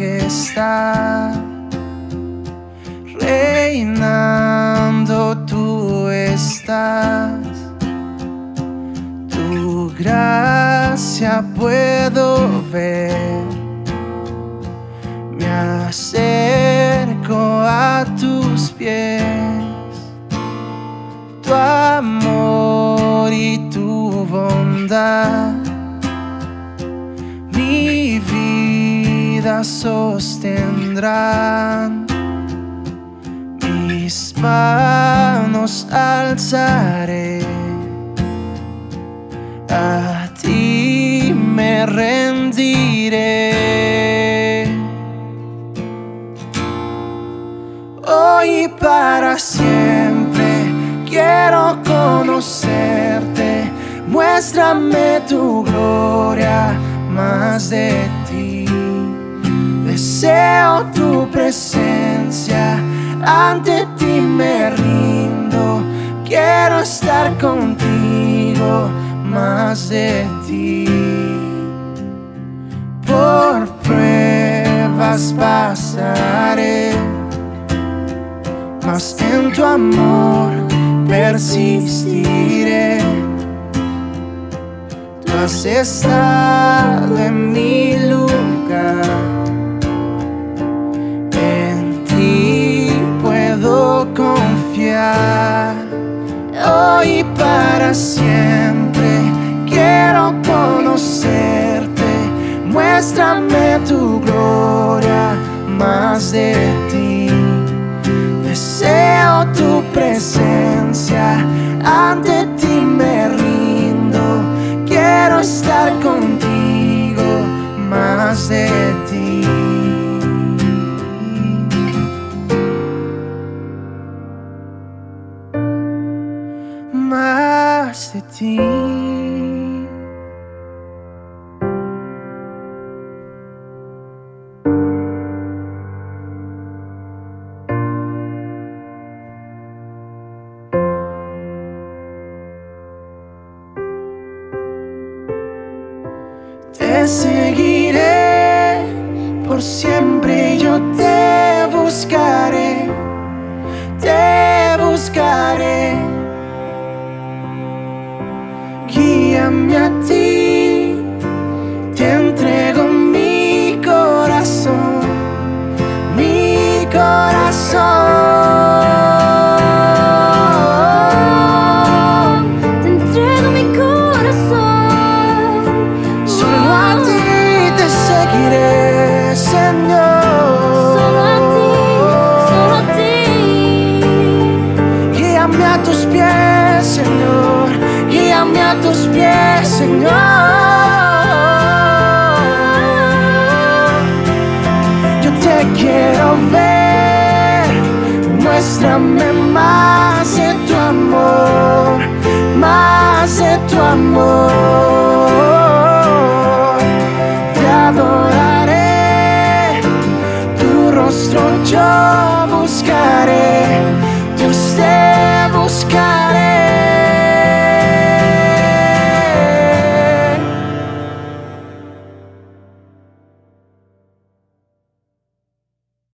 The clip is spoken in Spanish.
está. Reinando tú estás. Tu gracia puedo ver. Me acerco a tus pies. Tu amor y tu bondad sostendrán. Mis manos alzaré, a ti me rendiré. Hoy para siempre quiero conocerte, muéstrame tu gloria más de ti. Deseo tu presencia, ante ti me rindo. Quiero estar contigo, más de ti. Por pruebas pasaré, mas en tu amor persistiré has estado en mi lugar. Siempre quiero conocerte. Muéstrame tu gloria más de ti. Te seguiré, por siempre yo te A ti, te entrego mi corazón, mi corazón. a tus pies, Señor. Yo te quiero ver, muéstrame más de tu amor, más de tu amor. Te adoraré, tu rostro yo.